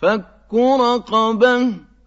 فَكُّ رَقَبَةٍ